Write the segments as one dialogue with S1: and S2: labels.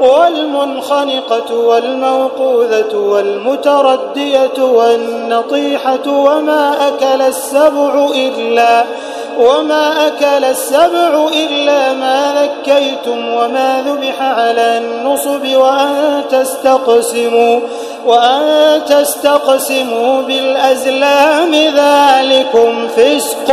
S1: والمنخنقة والموقوذة والمتردية والنطيحة وما أكل السبع إلا وما أكل السبع إلا ما ذكيتم وما ذبح على النصب وأن تستقسموا وأن تستقسموا بالأزلام ذلكم فسق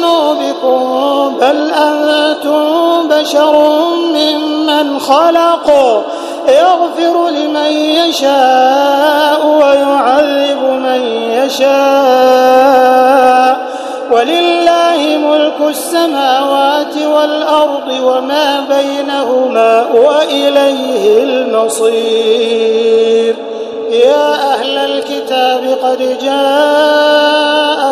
S1: بل أنتم بشر ممن خلق يغفر لمن يشاء ويعذب من يشاء ولله ملك السماوات والأرض وما بينهما وإليه المصير يا أهل الكتاب قد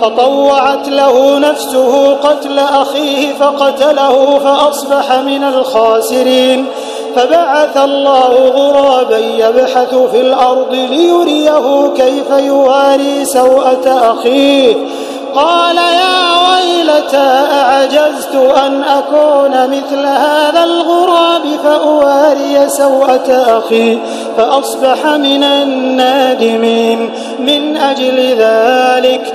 S1: فطوعت له نفسه قتل أخيه فقتله فأصبح من الخاسرين. فبعث الله غرابا يبحث في الأرض ليريه كيف يواري سوءة أخيه. قال يا ويلتى أعجزت أن أكون مثل هذا الغراب فأواري سوءة أخي فأصبح من النادمين. من أجل ذلك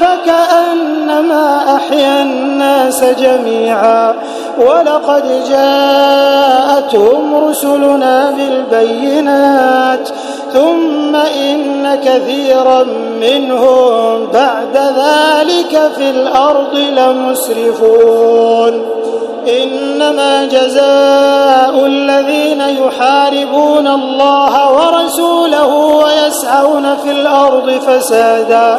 S1: فكأنما أحيا الناس جميعا ولقد جاءتهم رسلنا بالبينات ثم إن كثيرا منهم بعد ذلك في الأرض لمسرفون. إنما جزاء الذين يحاربون الله ورسوله ويسعون في الأرض فسادا.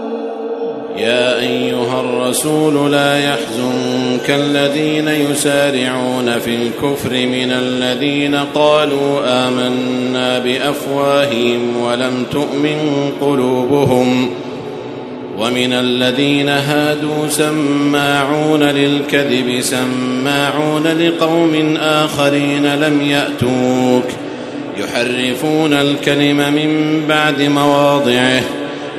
S2: يا أيها الرسول لا يحزنك الذين يسارعون في الكفر من الذين قالوا آمنا بأفواههم ولم تؤمن قلوبهم ومن الذين هادوا سماعون للكذب سماعون لقوم آخرين لم يأتوك يحرفون الكلم من بعد مواضعه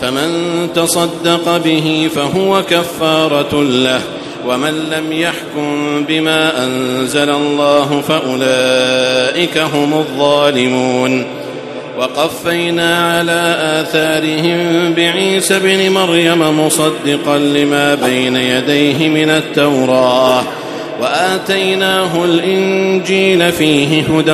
S2: فمن تصدق به فهو كفارة له ومن لم يحكم بما أنزل الله فأولئك هم الظالمون. وقفينا على آثارهم بعيسى بن مريم مصدقا لما بين يديه من التوراة وآتيناه الإنجيل فيه هدى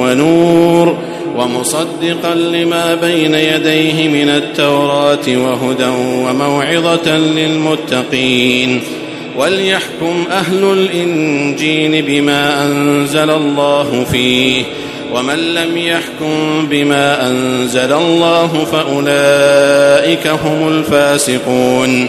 S2: ونور. ومصدقا لما بين يديه من التوراة وهدى وموعظة للمتقين. وليحكم أهل الإنجيل بما أنزل الله فيه. ومن لم يحكم بما أنزل الله فأولئك هم الفاسقون.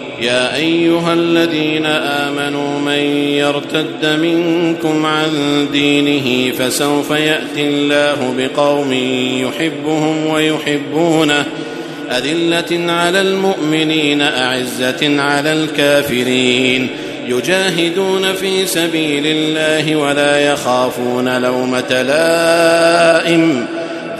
S2: يا أيها الذين آمنوا من يرتد منكم عن دينه فسوف يأتي الله بقوم يحبهم ويحبونه. أذلة على المؤمنين أعزة على الكافرين. يجاهدون في سبيل الله ولا يخافون لومة لائم.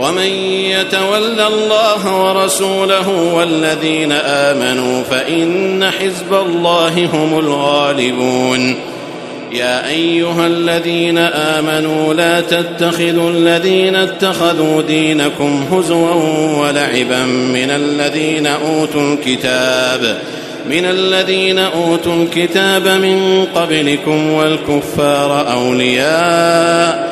S2: ومن يتول الله ورسوله والذين آمنوا فإن حزب الله هم الغالبون. يا أيها الذين آمنوا لا تتخذوا الذين اتخذوا دينكم هزوا ولعبا من الذين أوتوا الكتاب من الذين أوتوا الكتاب من قبلكم والكفار أولياء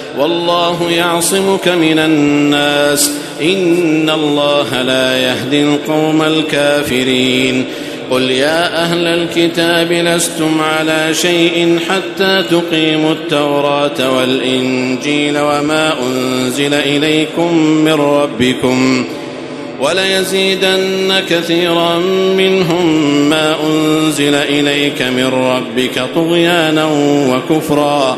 S2: والله يعصمك من الناس. إن الله لا يهدي القوم الكافرين. قل يا أهل الكتاب لستم على شيء حتى تقيموا التوراة والإنجيل وما أنزل إليكم من ربكم وليزيدن كثيرا منهم ما أنزل إليك من ربك طغيانا وكفرا.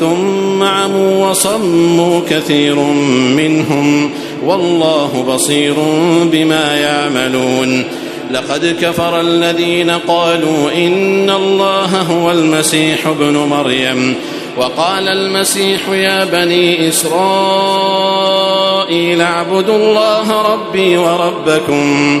S2: ثم عموا وصموا كثير منهم والله بصير بما يعملون لقد كفر الذين قالوا إن الله هو المسيح ابن مريم وقال المسيح يا بني إسرائيل اعبدوا الله ربي وربكم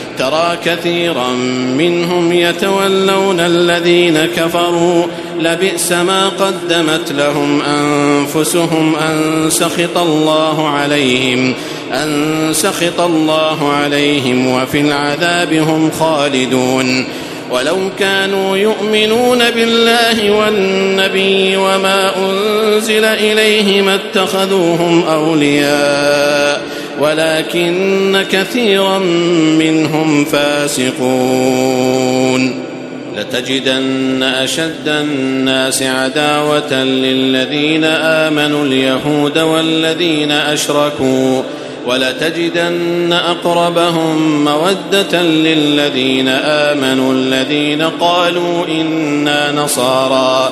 S2: ترى كثيرا منهم يتولون الذين كفروا. لبئس ما قدمت لهم أنفسهم أن سخط الله عليهم أن سخط الله عليهم وفي العذاب هم خالدون. ولو كانوا يؤمنون بالله والنبي وما أنزل إليه ما اتخذوهم أولياء. ولكن كثيرا منهم فاسقون. لتجدن أشد الناس عداوة للذين آمنوا اليهود والذين أشركوا ولتجدن أقربهم مودة للذين آمنوا الذين قالوا إنا نصارى.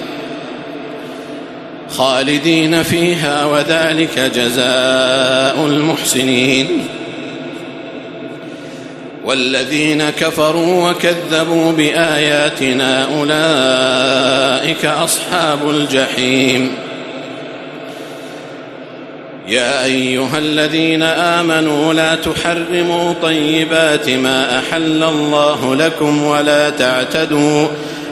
S2: خالدين فيها وذلك جزاء المحسنين. والذين كفروا وكذبوا بآياتنا أولئك أصحاب الجحيم. يا أيها الذين آمنوا لا تحرموا طيبات ما أحل الله لكم ولا تعتدوا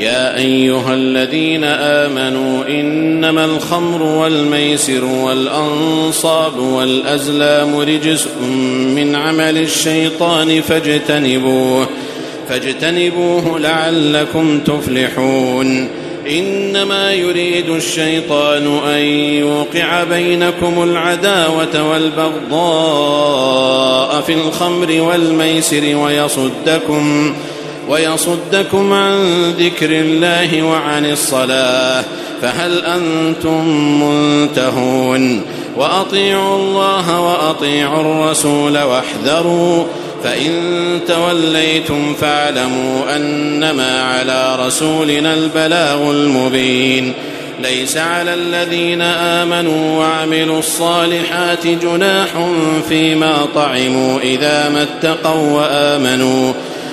S2: يا أيها الذين آمنوا إنما الخمر والميسر والأنصاب والأزلام رجس من عمل الشيطان فاجتنبوه فاجتنبوه لعلكم تفلحون. إنما يريد الشيطان أن يوقع بينكم العداوة والبغضاء في الخمر والميسر ويصدكم ويصدكم عن ذكر الله وعن الصلاة فهل أنتم منتهون وأطيعوا الله وأطيعوا الرسول واحذروا فإن توليتم فاعلموا أنما على رسولنا البلاغ المبين ليس على الذين آمنوا وعملوا الصالحات جناح فيما طعموا إذا ما اتقوا وآمنوا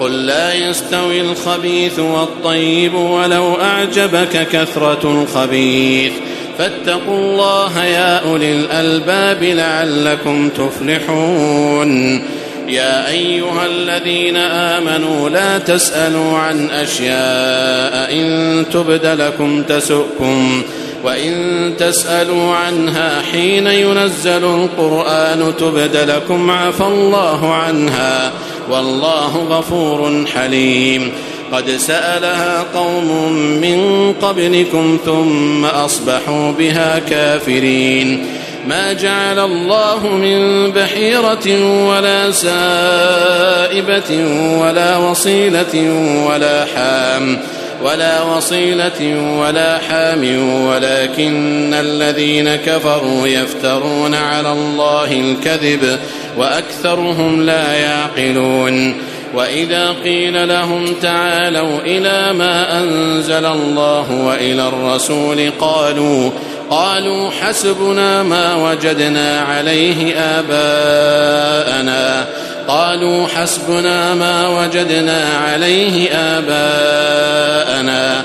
S2: قل لا يستوي الخبيث والطيب ولو أعجبك كثرة الخبيث. فاتقوا الله يا أولي الألباب لعلكم تفلحون. يا أيها الذين آمنوا لا تسألوا عن أشياء إن تبد لكم تسؤكم وإن تسألوا عنها حين ينزل القرآن تبد لكم عفى الله عنها. والله غفور حليم. قد سألها قوم من قبلكم ثم أصبحوا بها كافرين. ما جعل الله من بحيرة ولا سائبة ولا وصيلة ولا حام ولا وصيلة ولا حام ولكن الذين كفروا يفترون على الله الكذب. وأكثرهم لا يعقلون وإذا قيل لهم تعالوا إلى ما أنزل الله وإلى الرسول قالوا قالوا حسبنا ما وجدنا عليه آباءنا قالوا حسبنا ما وجدنا عليه آباءنا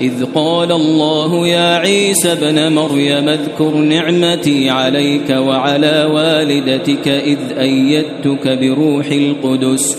S3: إذ قال الله يا عيسى ابن مريم اذكر نعمتي عليك وعلى والدتك إذ أيدتك بروح القدس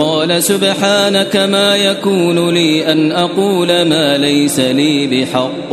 S3: قال سبحانك ما يكون لي أن أقول ما ليس لي بحق.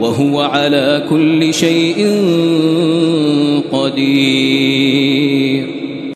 S3: وهو على كل شيء قدير.